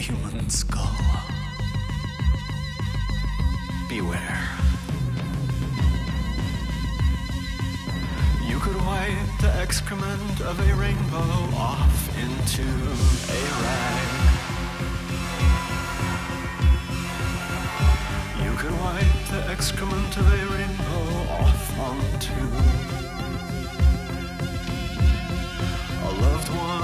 human skull. Beware. You could wipe the excrement of a rainbow off into a rag. You could wipe the excrement of a rainbow off onto a loved one's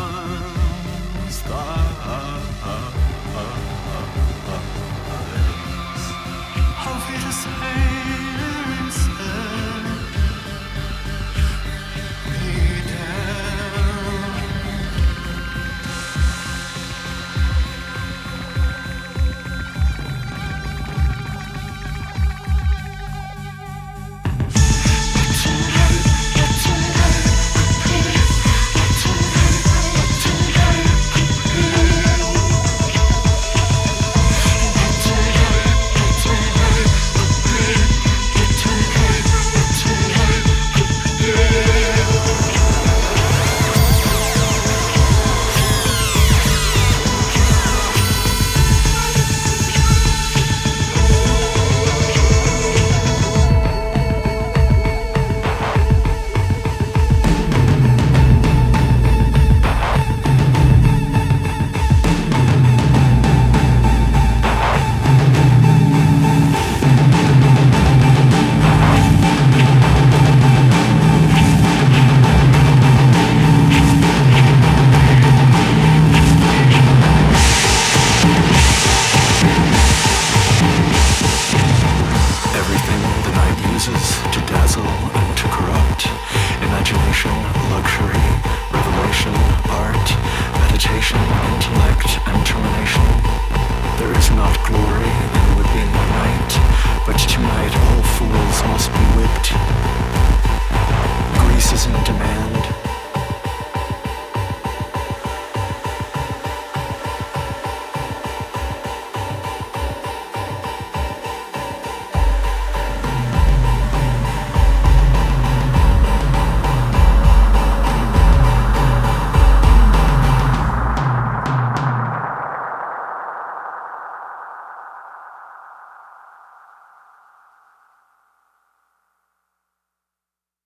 to dazzle and to corrupt. Imagination, luxury, revelation, art, meditation,